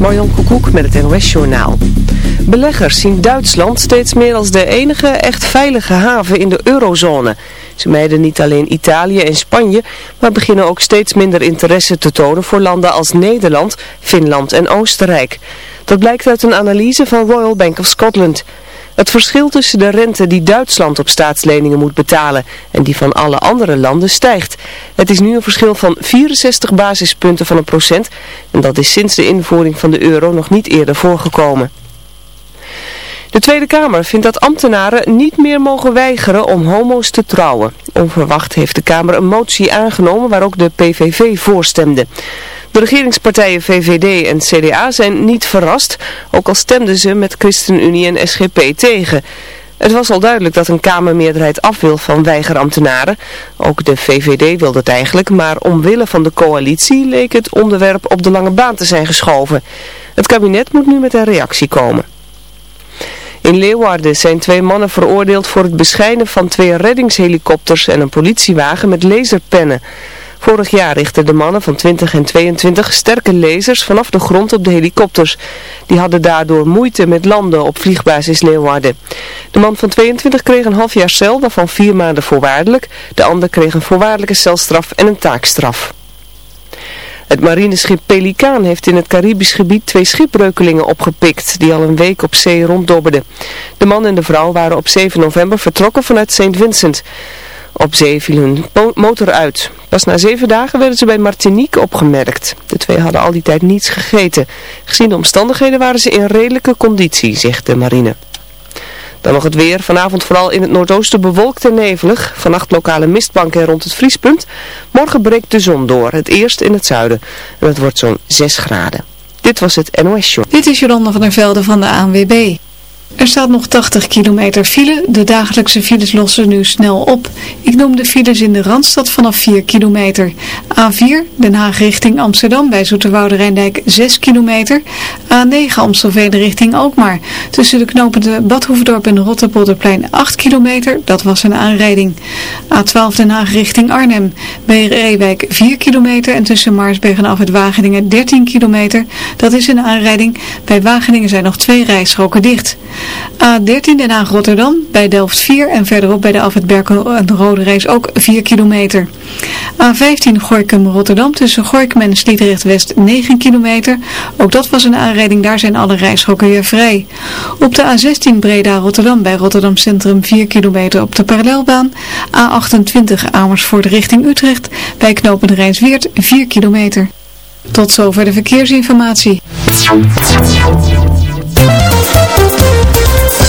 Marjan Koekoek met het NOS-journaal. Beleggers zien Duitsland steeds meer als de enige echt veilige haven in de eurozone. Ze mijden niet alleen Italië en Spanje, maar beginnen ook steeds minder interesse te tonen voor landen als Nederland, Finland en Oostenrijk. Dat blijkt uit een analyse van Royal Bank of Scotland. Het verschil tussen de rente die Duitsland op staatsleningen moet betalen en die van alle andere landen stijgt. Het is nu een verschil van 64 basispunten van een procent en dat is sinds de invoering van de euro nog niet eerder voorgekomen. De Tweede Kamer vindt dat ambtenaren niet meer mogen weigeren om homo's te trouwen. Onverwacht heeft de Kamer een motie aangenomen waar ook de PVV voorstemde. De regeringspartijen VVD en CDA zijn niet verrast, ook al stemden ze met ChristenUnie en SGP tegen. Het was al duidelijk dat een Kamermeerderheid af wil van weigerambtenaren. Ook de VVD wilde het eigenlijk, maar omwille van de coalitie leek het onderwerp op de lange baan te zijn geschoven. Het kabinet moet nu met een reactie komen. In Leeuwarden zijn twee mannen veroordeeld voor het beschijnen van twee reddingshelikopters en een politiewagen met laserpennen. Vorig jaar richtten de mannen van 20 en 22 sterke lasers vanaf de grond op de helikopters. Die hadden daardoor moeite met landen op vliegbasis Leeuwarden. De man van 22 kreeg een half jaar cel, waarvan vier maanden voorwaardelijk. De ander kreeg een voorwaardelijke celstraf en een taakstraf. Het marineschip Pelikaan heeft in het Caribisch gebied twee schipbreukelingen opgepikt die al een week op zee ronddobberden. De man en de vrouw waren op 7 november vertrokken vanuit St. Vincent. Op zee viel hun motor uit. Pas na zeven dagen werden ze bij Martinique opgemerkt. De twee hadden al die tijd niets gegeten. Gezien de omstandigheden waren ze in redelijke conditie, zegt de marine. Dan nog het weer. Vanavond vooral in het noordoosten bewolkt en nevelig. Vannacht lokale mistbanken rond het vriespunt. Morgen breekt de zon door. Het eerst in het zuiden. En het wordt zo'n 6 graden. Dit was het NOS Show. Dit is Jolanda van der Velde van de ANWB. Er staat nog 80 kilometer file. De dagelijkse files lossen nu snel op. Ik noem de files in de Randstad vanaf 4 kilometer. A4 Den Haag richting Amsterdam bij Zoeterwoude Rijndijk 6 kilometer. A9 Amstelveen richting Alkmaar. Tussen de knopende Badhoevedorp en Rotterpolderplein 8 kilometer. Dat was een aanrijding. A12 Den Haag richting Arnhem. Bij Reewijk 4 kilometer en tussen Maarsberg en Af het Wageningen 13 kilometer. Dat is een aanrijding. Bij Wageningen zijn nog twee rijstroken dicht. A13 Den Haag-Rotterdam bij Delft 4 en verderop bij de Alfred Berkel en de Rode Reis ook 4 kilometer. A15 Gorkum-Rotterdam tussen Gorkum en Sliedrecht-West 9 kilometer. Ook dat was een aanrijding, daar zijn alle rijstroken weer vrij. Op de A16 Breda-Rotterdam bij Rotterdam Centrum 4 kilometer op de parallelbaan. A28 Amersfoort richting Utrecht bij Knopende Rijnsweert 4 kilometer. Tot zover de verkeersinformatie.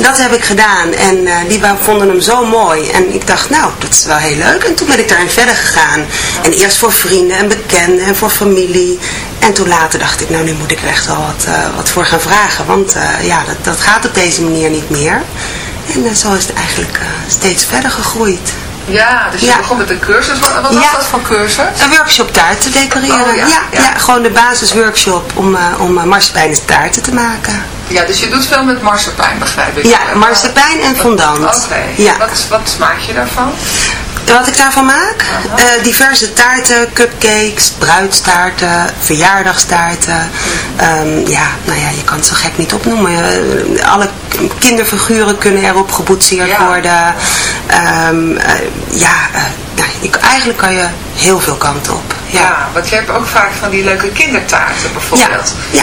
Dat heb ik gedaan en eh, die vonden hem zo mooi. En ik dacht, nou, dat is wel heel leuk. En toen ben ik daarin verder gegaan. En eerst voor vrienden en bekenden en voor familie. En toen later dacht ik, nou, nu moet ik er echt wel wat, eh, wat voor gaan vragen. Want eh, ja, dat, dat gaat op deze manier niet meer. En zo is het eigenlijk steeds verder gegroeid. Ja, dus je Ja. begon met een cursus. Wat, wat was dat voor cursus? Een workshop taarten decoreren. Oh, ja, ja, gewoon de basisworkshop om, uh, om uh, taarten te maken. Ja, dus je doet veel met marsepein, begrijp ik. Ja, marsepein en fondant. Oké. Ja. Wat, wat maak je daarvan? Wat ik daarvan maak? Uh, diverse taarten, cupcakes, bruidstaarten, verjaardagstaarten. Um, ja, nou ja, je kan het zo gek niet opnoemen. Uh, alle kinderfiguren kunnen erop geboetseerd Ja. worden. Um, uh, ja, nou, je, eigenlijk kan je heel veel kanten op. Ja. Ja, want je hebt ook vaak van die leuke kindertaarten bijvoorbeeld. ja.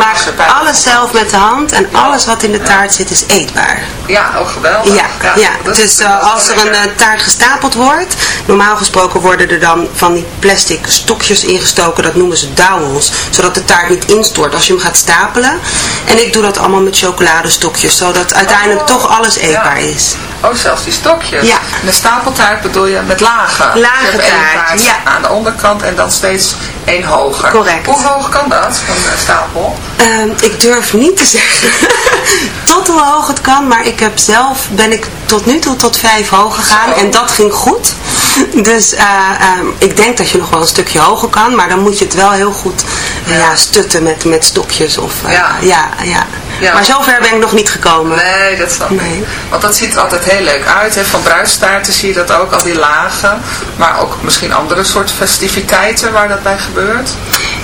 maak alles zelf met de hand en alles wat in de taart zit is eetbaar. Ja, ook geweldig. Ja, dus uh, is als er een uh, taart gestapeld wordt, normaal gesproken worden er dan van die plastic stokjes ingestoken, dat noemen ze dowels, zodat de taart niet instort als je hem gaat stapelen. En ik doe dat allemaal met chocoladestokjes, zodat uiteindelijk Oh, toch alles ja. eetbaar is. Oh, zelfs die stokjes. Ja. En de stapeltaart bedoel je met lagen. Lage één taart, ja. aan de onderkant en dan steeds één hoger. Correct. Hoe hoog kan dat, een stapel? Ehm, ik durf niet te zeggen tot hoe hoog het kan, maar ik heb zelf, ben ik tot nu toe tot vijf hoog gegaan Zo. en dat ging goed. Dus eh, ehm, ik denk dat je nog wel een stukje hoger kan, maar dan moet je het wel heel goed eh, ja. stutten met, met stokjes. Of, eh, Ja. ja. Ja, Ja. Maar zover ben ik nog niet gekomen. Nee, dat snap ik. Nee. Want dat ziet er altijd heel leuk uit. Hè. Van bruidstaarten zie je dat ook, al die lagen. Maar ook misschien andere soorten festiviteiten waar dat bij gebeurt.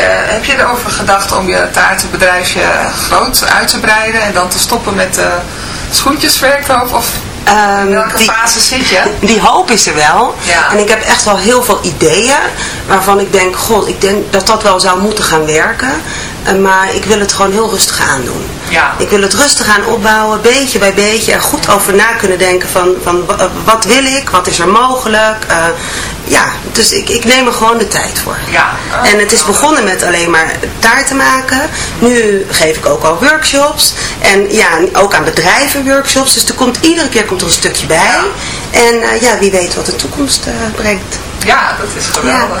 Uh, heb je erover gedacht om je taartenbedrijfje groot uit te breiden en dan te stoppen met uh, schoentjesverkoop? Of Ehm, In welke die, fase zit je? die hoop is er wel. Ja. En ik heb echt wel heel veel ideeën waarvan ik denk, god, ik denk dat dat wel zou moeten gaan werken. Eh, maar ik wil het gewoon heel rustig aandoen. Ja. Ik wil het rustig aan opbouwen, beetje bij beetje. Er goed over na kunnen denken van, van wa- wat wil ik, wat is er mogelijk. Eh, ja, dus ik, ik neem er gewoon de tijd voor. Ja. En het is begonnen met alleen maar taarten maken. Nu geef ik ook al workshops. En ja, ook aan bedrijven workshops. Dus er komt, iedere keer komt er een stukje bij. En eh, ja, wie weet wat de toekomst eh, brengt. Ja, dat is geweldig.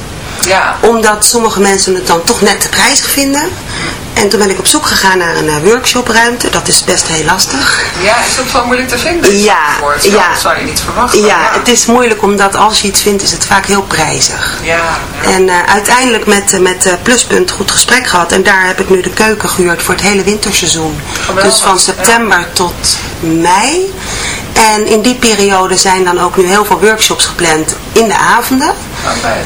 Ja. Omdat sommige mensen het dan toch net te prijzig vinden. En toen ben ik op zoek gegaan naar een eh, workshopruimte. Dat is best heel lastig. Ja, is dat wel moeilijk te vinden? Ja, ja. Dat zou je niet verwachten. Ja, het is moeilijk omdat als je iets vindt is het vaak heel prijzig. Ja, ja. En eh, uiteindelijk met, eh, met eh, Pluspunt goed gesprek gehad. En daar heb ik nu de keuken gehuurd voor het hele winterseizoen. Geweldig, Dus van september tot mei. En in die periode zijn dan ook nu heel veel workshops gepland in de avonden. Oké.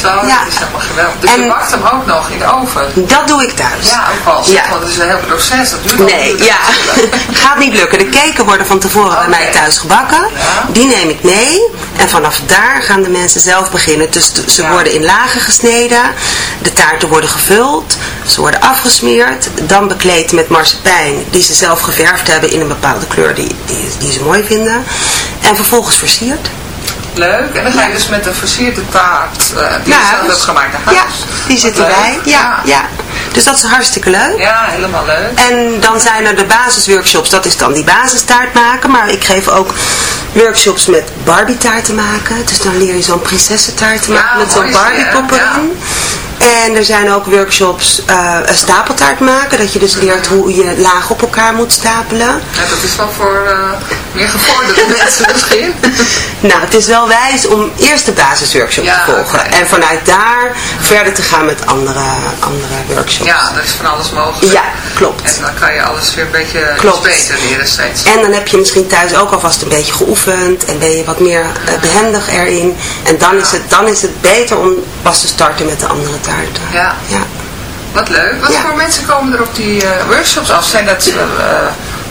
Zo, Ja. dat is helemaal geweldig. Dus je En- bakt hem ook nog in de oven. Dat doe ik thuis. Ja, ook wel. Ja. Want het is een heel proces. Dat duurt Nee, ja, gaat niet lukken. De cake worden van tevoren bij mij thuis gebakken. Ja. Die neem ik mee. En vanaf daar gaan de mensen zelf beginnen. Dus ze Ja. worden in lagen gesneden. De taarten worden gevuld. Ze worden afgesmeerd. Dan bekleed met marsepein die ze zelf geverfd hebben in een bepaalde kleur die, die, die ze mooi vinden. En vervolgens versierd. Leuk. En dan ga je dus met een versierde taart, eh, die je zelf huis. hebt gemaakt, naar Ja, huis. die Wat zit leuk. erbij. Ja, ja. Dus dat is hartstikke leuk. Ja, helemaal leuk. En dan zijn er de basisworkshops, dat is dan die basistaart maken. Maar ik geef ook workshops met Barbie taarten maken. Dus dan leer je zo'n prinsessentaart te Ja, maken met zo'n Barbie hè? pop Ja. erin. En er zijn ook workshops eh, een stapeltaart maken. Dat je dus leert hoe je laag op elkaar moet stapelen. Ja, dat is wel voor eh, meer gevorderde mensen misschien. Nou, het is wel wijs om eerst de basisworkshop Ja, te volgen. En vanuit daar verder te gaan met andere, andere workshops. Ja, dat is van alles mogelijk. Ja, klopt. En dan kan je alles weer een beetje Klopt. beter leren steeds. En dan heb je misschien thuis ook alvast een beetje geoefend en ben je wat meer eh, behendig erin. En dan is, het, dan is het beter om pas te starten met de andere taarten. Ja. Ja. Wat leuk. Wat Ja. voor mensen komen er op die eh, workshops af? Zijn dat eh,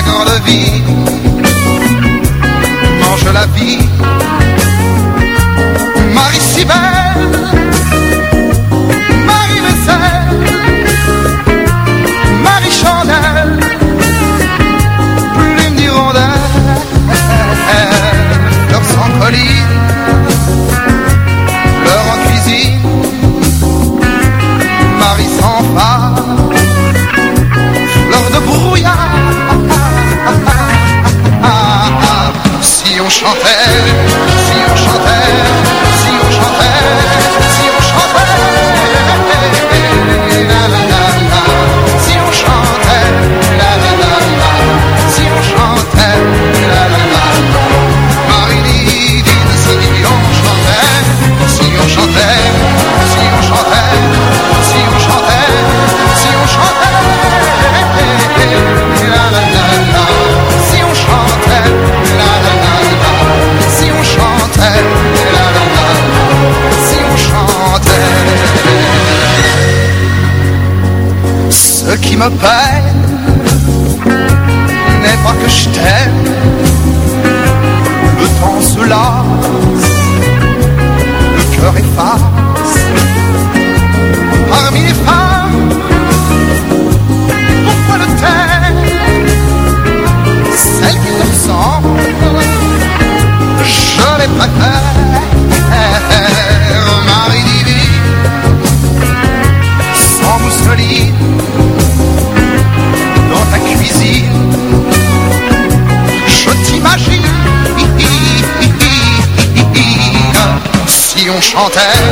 La grande ville mange la vie. Marie si belle, chantelle my pie. altijd.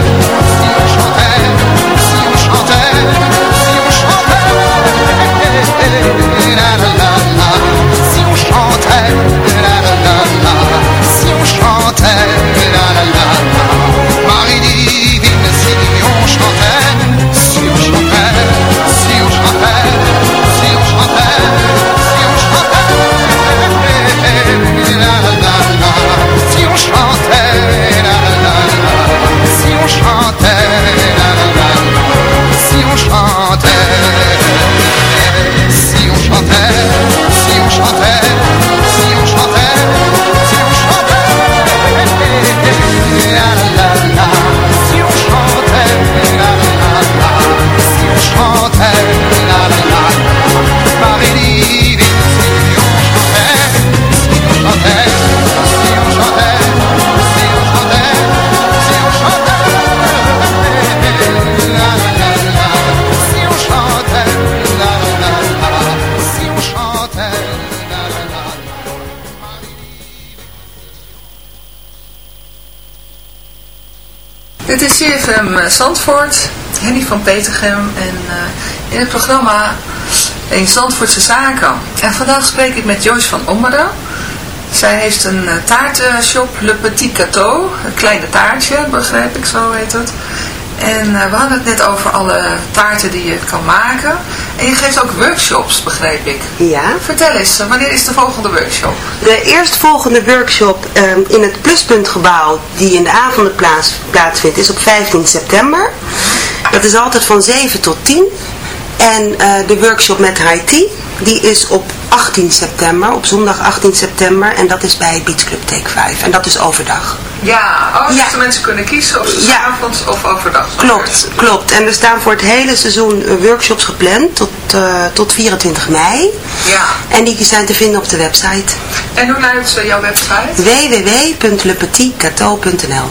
CFM Zandvoort, Henny van Petergem en eh, in het programma in Zandvoortse Zaken. En vandaag spreek ik met Joyce van Ommeren. Zij heeft een eh, taartenshop, Le Petit Cateau, een kleine taartje, begrijp ik, zo heet het. En eh, we hadden het net over alle taarten die je kan maken. En je geeft ook workshops, begreep ik. Ja. Vertel eens, eh, wanneer is de volgende workshop? De eerstvolgende workshop ehm, in het Pluspuntgebouw, die in de avonden plaats, plaatsvindt, is op 15 september. Dat is altijd van 7 tot 10. En eh, de workshop met Haiti, die is op 18 september, op zondag 18 september. En dat is bij Beach Club Take 5. En dat is overdag. Ja, oh, dus Ja. de mensen kunnen kiezen of ze Ja. avonds of overdag. Klopt, klopt. En er staan voor het hele seizoen eh, workshops gepland tot, eh, tot 24 mei. Ja. En die zijn te vinden op de website En hoe luidt jouw website? www.lepetitcateau.nl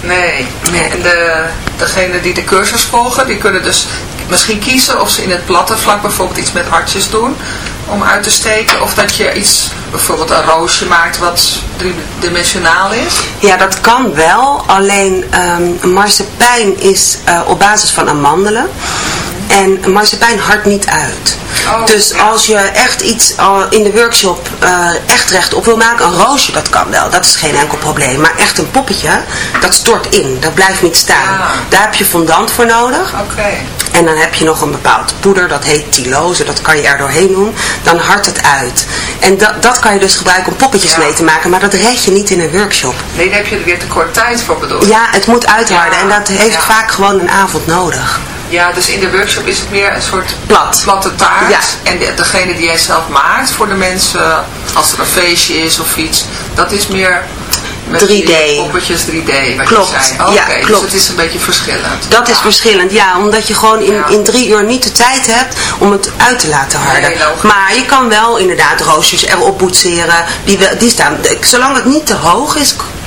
Nee. En de, degene die de cursus volgen, die kunnen dus misschien kiezen of ze in het platte vlak bijvoorbeeld iets met hartjes doen om uit te steken. Of dat je iets, bijvoorbeeld een roosje maakt wat driedimensionaal is. Ja, dat kan wel. Alleen ehm marsepein is eh, op basis van amandelen. En marsepein hardt niet uit. dus als je echt iets al in de workshop eh, echt rechtop wil maken, een roosje, dat kan wel. Dat is geen enkel probleem. Maar echt een poppetje, dat stort in. Dat blijft niet staan. Daar heb je fondant voor nodig. Oké. En dan heb je nog een bepaald poeder, dat heet tylose, dat kan je er doorheen doen. Dan hardt het uit. En dat, dat kan je dus gebruiken om poppetjes mee te maken, maar dat red je niet in een workshop. Nee, daar heb je er weer te kort tijd voor bedoeld. Ja, het moet uitharden Ja, en dat heeft vaak gewoon een avond nodig. Ja, dus in de workshop is het meer een soort Plat. platte taart. Ja. En de- degene die jij zelf maakt voor de mensen, als er een feestje is of iets, dat is meer met 3D. die poppetjes 3D. Wat Klopt. Je zei. Ja, dus klopt. het is een beetje verschillend. Dat is verschillend, ja, omdat je gewoon in, in drie uur niet de tijd hebt om het uit te laten harden. Nee, maar je kan wel inderdaad roosjes erop boetseren, die, wel- die staan, zolang het niet te hoog is,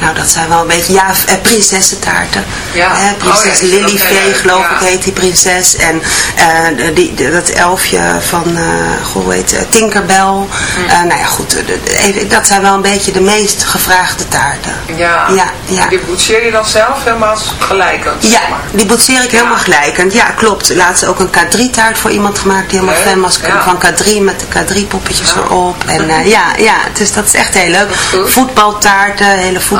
nou dat zijn wel een beetje, ja, eh, prinsessentaarten. Ja. Hè, prinses Oh ja, geloof ja. ik, heet die prinses. En eh, die, die- dat elfje van, eh goh, hoe heet het, Tinkerbell. Mm. Eh, nou ja, goed, even, dat zijn wel een beetje de meest gevraagde taarten. Ja. Ja, ja. En die boetseer je dan zelf helemaal gelijkend, Ja, zeg maar. die boetseer ik helemaal gelijkend. Ja, klopt. Laatst ook een K3-taart voor iemand gemaakt die helemaal fan was van K3 met de K3-poppetjes erop. En ja, ja, dus dat is echt heel leuk. Voetbaltaarten, hele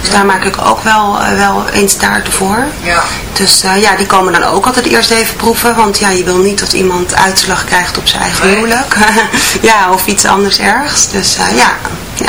Dus daar maak ik ook wel, eh, wel eens taarten voor. ja. Dus eh, ja, die komen dan ook altijd eerst even proeven. Want ja, je wil niet dat iemand uitslag krijgt op zijn eigen Nee. huwelijk. ja, of iets anders ergs. Dus eh, ja, ja.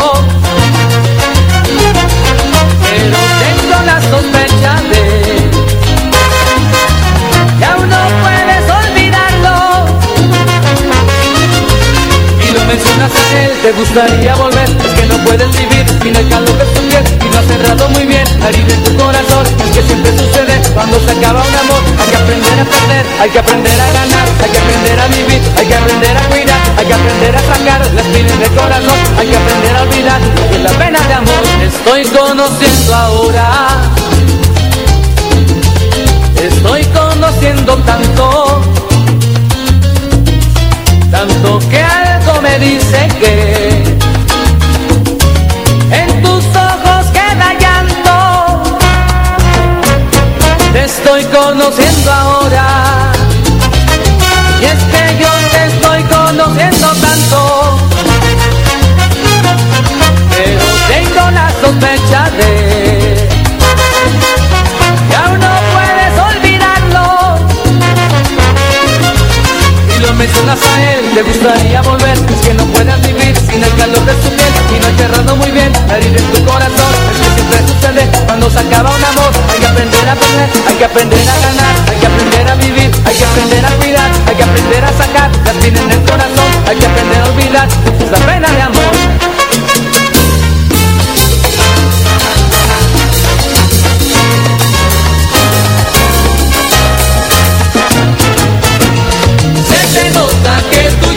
Él, te gustaría volver, es que no puedes vivir sin el calor de su piel y no has cerrado muy bien la herida en tu corazón. Es que siempre sucede cuando se acaba un amor. Hay que aprender a perder, hay que aprender a ganar, hay que aprender a vivir, hay que aprender a cuidar, hay que aprender a sacar las espinas del corazón, hay que aprender a olvidar que la pena de amor. Estoy conociendo ahora, estoy conociendo tanto, tanto que dice que en tus ojos queda llanto. Te estoy conociendo ahora. Y es que yo te estoy conociendo tanto. Pero tengo la sospecha de que aún no puedes olvidarlo. Y lo mencionas a él, te gustaría volver. Es que no puedas vivir sin el calor de su piel. Y no he cerrado muy bien la herida en tu corazón. Es que siempre sucede cuando se acaba un amor. Hay que aprender a perder, hay que aprender a ganar, hay que aprender a vivir, hay que aprender a cuidar, hay que aprender a sacar las espinas del corazón. Hay que aprender a olvidar la pena de amor. Que tú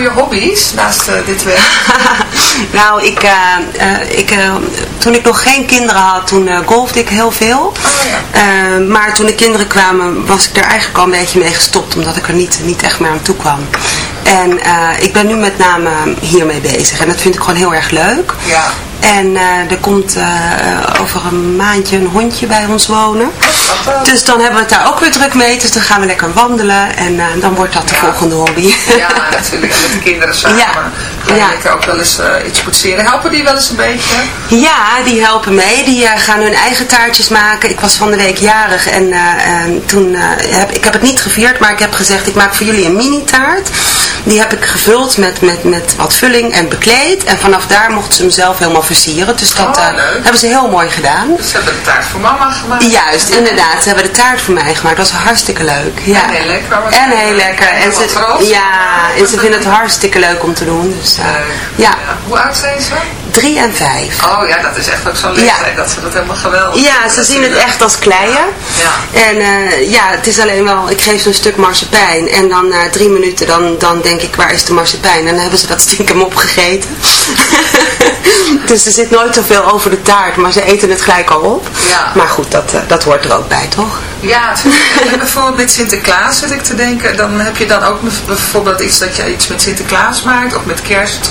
voor je hobby's naast eh, dit werk? nou, ik, eh, eh, ik, toen ik nog geen kinderen had, toen golfde ik heel veel. Eh, maar toen de kinderen kwamen, was ik er eigenlijk al een beetje mee gestopt, omdat ik er niet, niet echt meer aan toe kwam. En ik ben nu met name hiermee bezig en dat vind ik gewoon heel erg leuk. Ja. En er komt over een maandje een hondje bij ons wonen. Dus dan hebben we het daar ook weer druk mee. Dus dan gaan we lekker wandelen en eh, dan wordt dat de volgende hobby. Ja, natuurlijk. En met de kinderen samen. Ja. Ga je Ja. lekker ook wel eens eh, iets poetseren. Helpen die wel eens een beetje? Ja, die helpen mee. Die eh, gaan hun eigen taartjes maken. Ik was van de week jarig en eh, toen heb ik heb het niet gevierd, maar ik heb gezegd ik maak voor jullie een mini taart. Die heb ik gevuld met, met, met wat vulling en bekleed. En vanaf daar mochten ze hem zelf helemaal versieren. Dus dat Oh, eh, hebben ze heel mooi gedaan. Dus ze hebben de taart voor mama gemaakt. Juist, inderdaad. Ze hebben de taart voor mij gemaakt. Dat was hartstikke leuk. Ja. En heel lekker. En heel lekker. En ze, ja, en ze vinden het hartstikke leuk om te doen. Dus, eh, ja, Hoe oud zijn ze? Drie en vijf. Oh ja, dat is echt ook zo'n leeftijd dat ze dat helemaal geweldig Ja, ze zien het echt als kleien. Ja. En eh, ja, het is alleen wel, ik geef ze een stuk marsepein. En dan na drie minuten, dan, dan denk ik, waar is de marsepein? En dan hebben ze dat stiekem opgegeten. dus er zit nooit zoveel over de taart, maar ze eten het gelijk al op. Ja. Maar goed, dat, eh, dat hoort er ook bij, toch? Ja, bijvoorbeeld met Sinterklaas zit ik te denken, dan heb je dan ook bijvoorbeeld iets dat je iets met Sinterklaas maakt, of met kerst,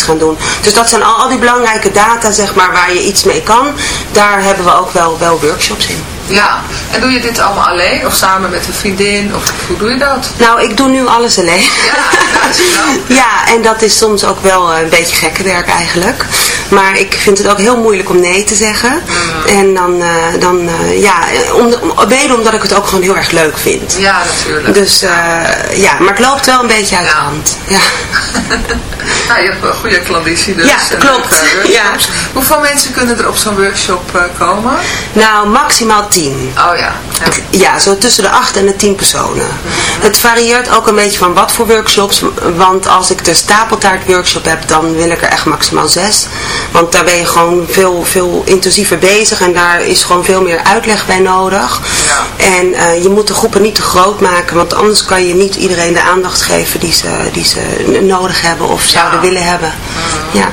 gaan doen. Dus dat zijn al, al die belangrijke data, zeg maar, waar je iets mee kan. Daar hebben we ook wel, wel workshops in. Ja, en doe je dit allemaal alleen of samen met een vriendin? Of hoe doe je dat? Nou, ik doe nu alles alleen. Ja, en dat is soms ook wel eh, een beetje gekke werk eigenlijk. Maar ik vind het ook heel moeilijk om nee te zeggen. En dan, eh, dan eh, ja, om de, om, mede omdat ik het ook gewoon heel erg leuk vind. Ja, natuurlijk. Dus ja, maar het loopt wel een beetje uit de hand. Ja. Nou, je hebt een goede klanditie dus. Ja, klopt. workshops. Hoeveel mensen kunnen er op zo'n workshop komen? Nou, maximaal tien. Oh ja. Ja, zo tussen de 8 en de 10 personen. Het varieert ook een beetje van wat voor workshops. Want als ik de stapeltaart workshop heb, dan wil ik er echt maximaal 6. Want daar ben je gewoon veel, veel intensiever bezig. En daar is gewoon veel meer uitleg bij nodig. En eh, je moet de groepen niet te groot maken. Want anders kan je niet iedereen de aandacht geven die ze, die ze nodig hebben of zouden willen hebben. Ja.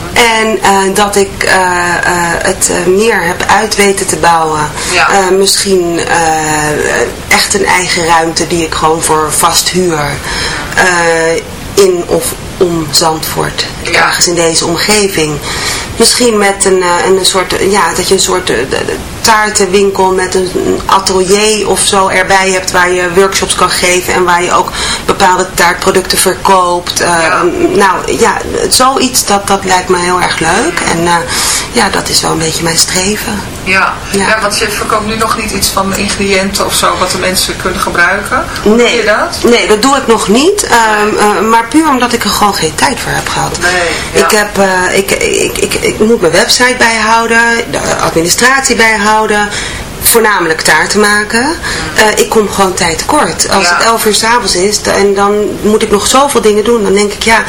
En eh, dat ik eh, eh, het meer heb uit weten te bouwen. Misschien echt een eigen ruimte die ik gewoon voor vast huur. in of om Zandvoort. Ergens in deze omgeving. Misschien met een, een soort, ja, dat je een soort taartenwinkel met een een atelier of zo erbij hebt waar je workshops kan geven en waar je ook bepaalde taartproducten verkoopt. Eh, Nou ja, zoiets dat, dat lijkt me heel erg leuk en eh, ja, dat is wel een beetje mijn streven. Ja. Ja. Ja. want je verkoopt nu nog niet iets van ingrediënten of zo wat de mensen kunnen gebruiken. Hoe doe je dat? Nee, dat doe ik nog niet. ehm, eh, maar puur omdat ik er gewoon geen tijd voor heb gehad. Nee, ik, heb, eh, ik, ik, ik, ik moet mijn website bijhouden, de administratie bijhouden. Voornamelijk taarten maken. Eh, ik kom gewoon tijd tekort. Als het 11 uur s'avonds is en dan moet ik nog zoveel dingen doen, dan denk ik ja,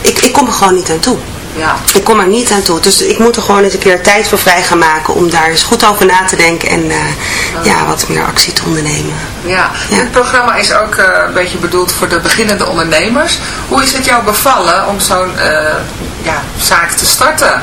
ik, ik kom er gewoon niet aan toe. Ja. Ik kom er niet aan toe. Dus ik moet er gewoon eens een keer tijd voor vrij gaan maken om daar eens goed over na te denken en eh, ja, wat meer actie te ondernemen. Ja, dit programma is ook eh, een beetje bedoeld voor de beginnende ondernemers. Hoe is het jou bevallen om zo'n ja, zaak te starten?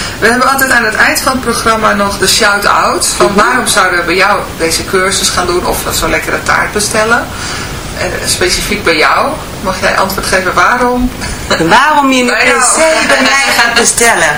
We hebben altijd aan het eind van het programma nog de shout-out. Van Mhm. waarom zouden we bij jou deze cursus gaan doen of zo'n lekkere taart bestellen? En specifiek bij jou. Mag jij antwoord geven waarom? Waarom je per se bij mij gaat bestellen?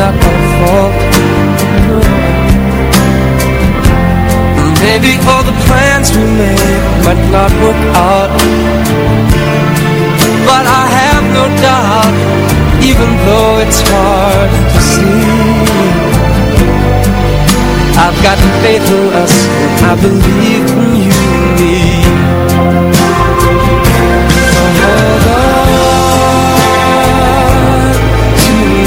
not my fault no. Maybe all the plans we made might not work out But I have no doubt Even though it's hard to see I've got faith in us I believe in you and me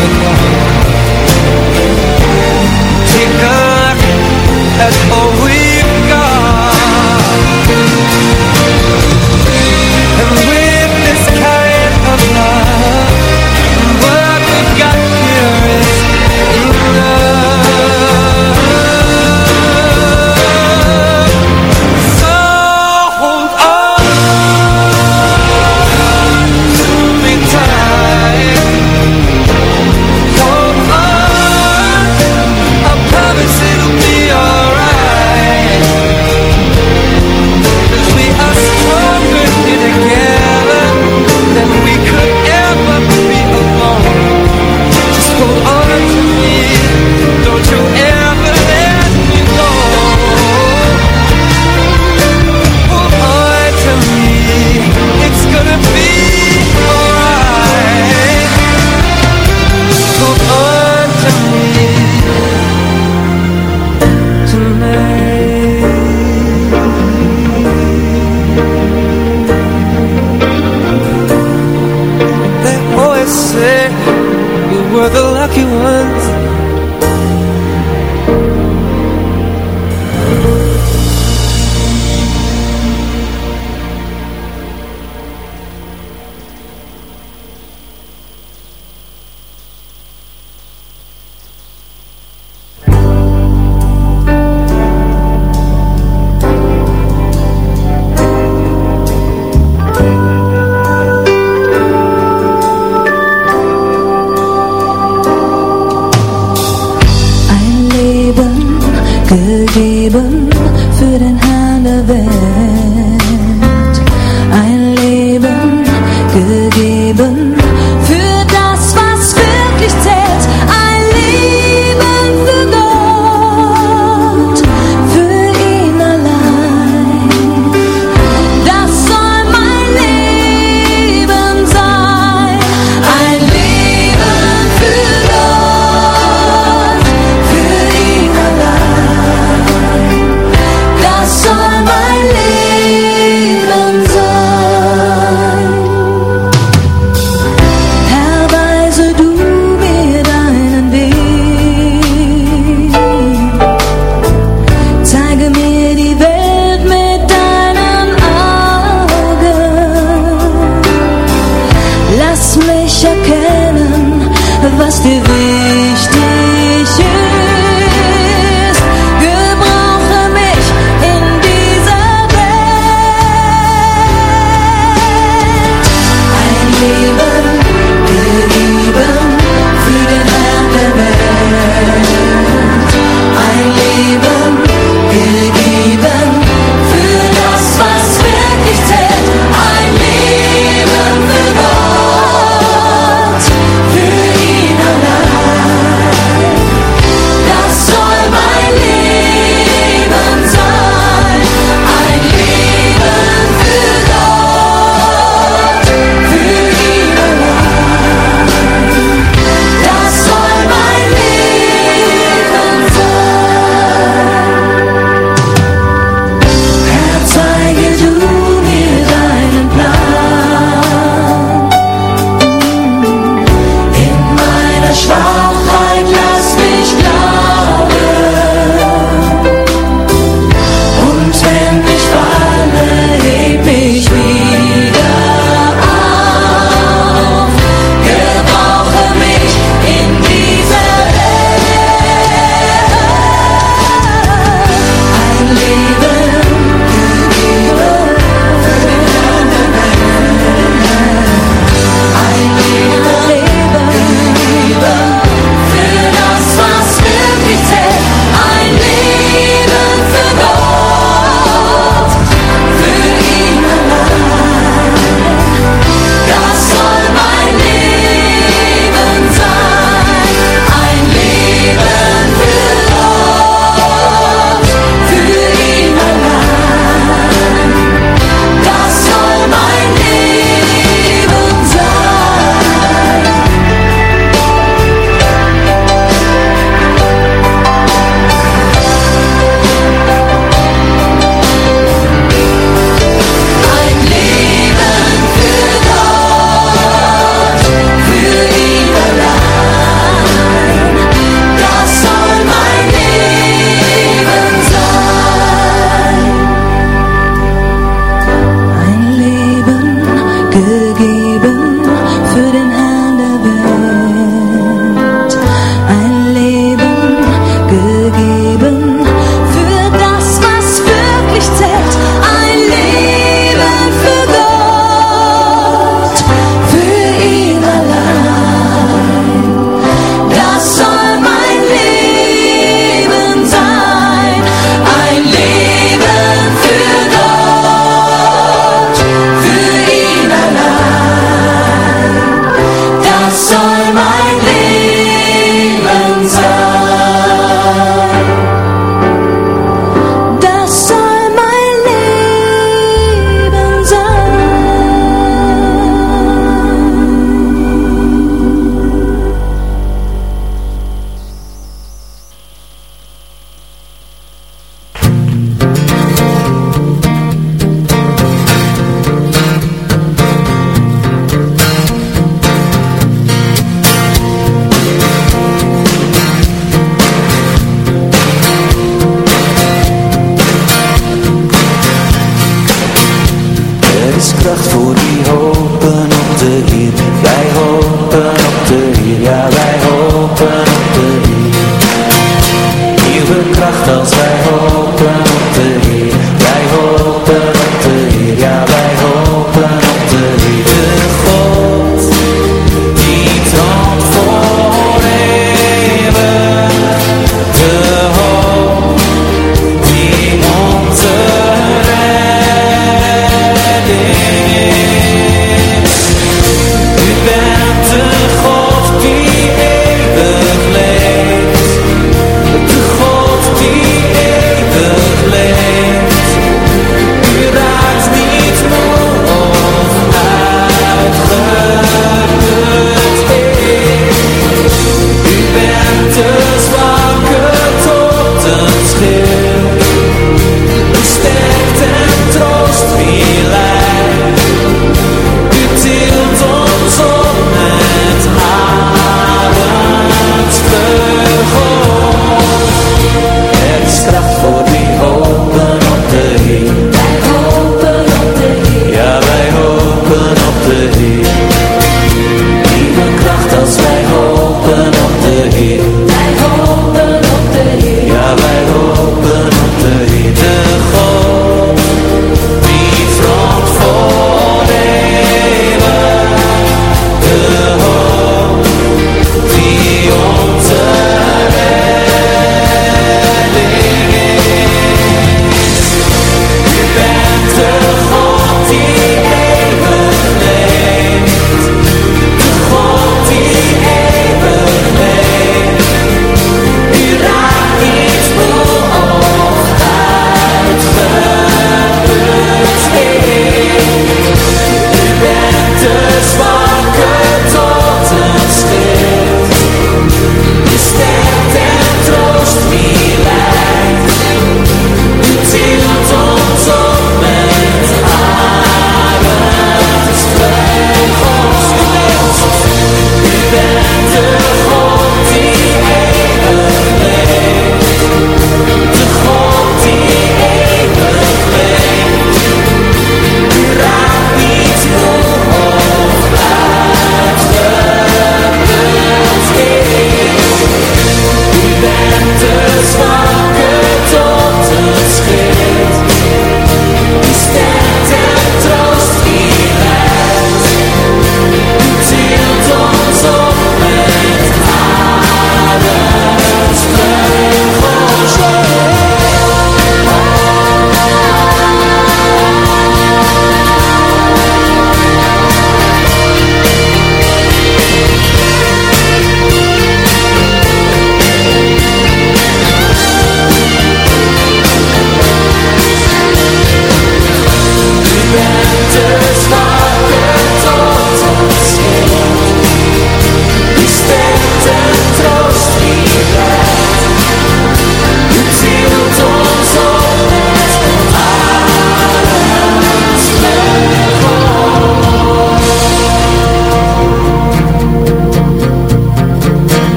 river Take a look at all we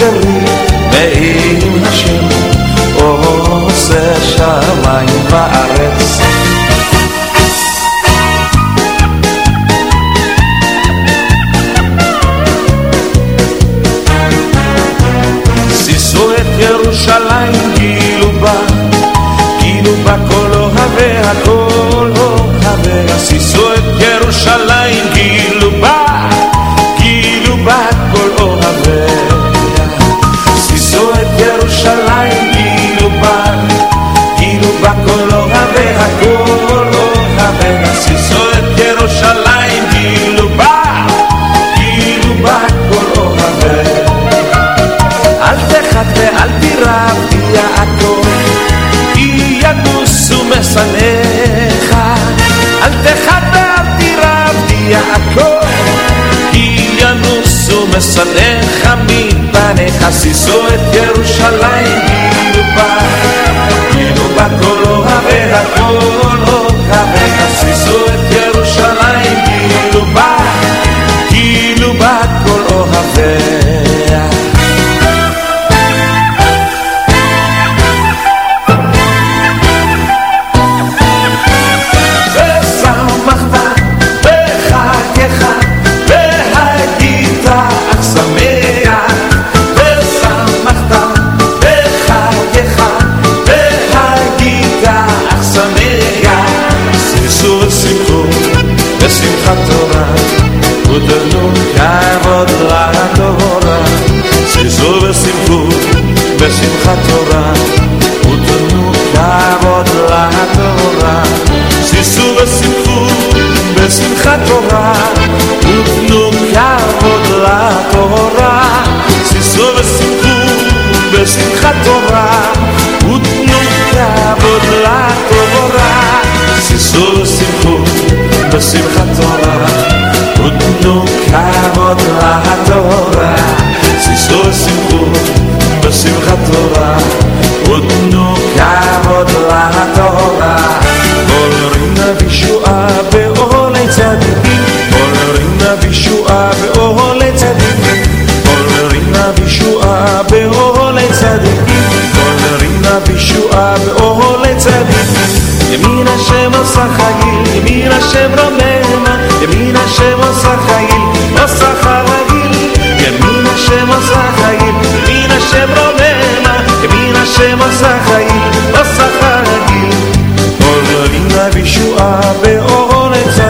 这里 ינוסו משנאיך מפניך, שישו את ירושלים כאילו בא, כאילו בא כל שישו ושמחו בשמחת תורה ותנו כבוד לתורה שישו ושמחו בשמחת תורה ותנו כבוד לתורה שישו ושמחו בשמחת תורה ותנו כבוד לתורה שישו ושמחו בשמחת תורה ותנו כבוד לתורה שישו ושמחו בשמחת תורה ותנו כבוד לתורה כל רינה וישועה באוהלי צדיקים. כל רינה וישועה באוהלי צדיקים. כל רינה וישועה באוהלי צדיקים. כל רינה וישועה באוהלי צדיקים. ימין השם עושה חגיל ימין השם רוממה ימין השם עושה חגיל עושה חגיל השם עושה חיים, מן השם רוממה, מן השם עושה חיים, עושה חיים. כל ימים וישועה באור נצח